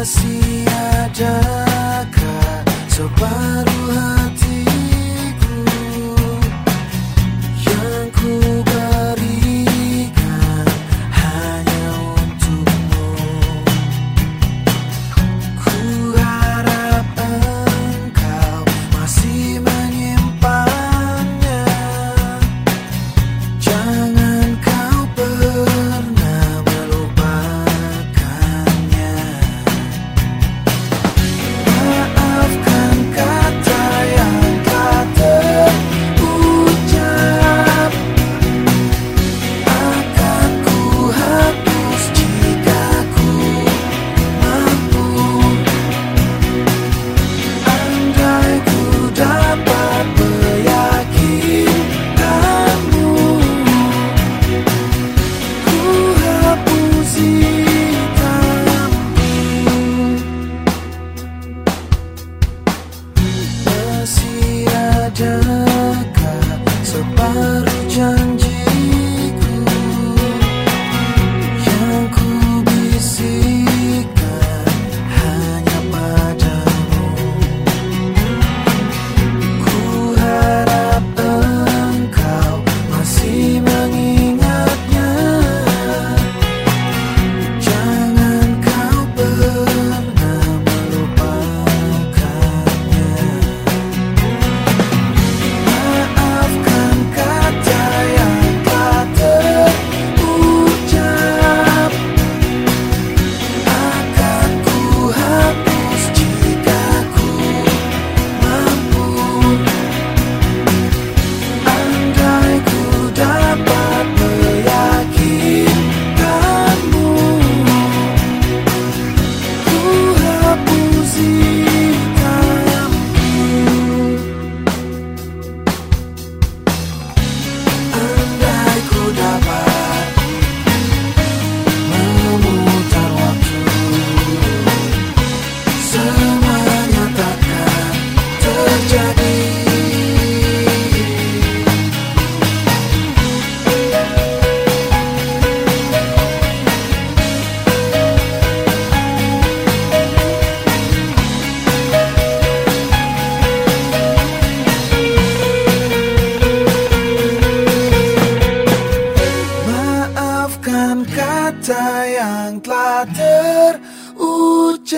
assim. can kata yang telah terucap.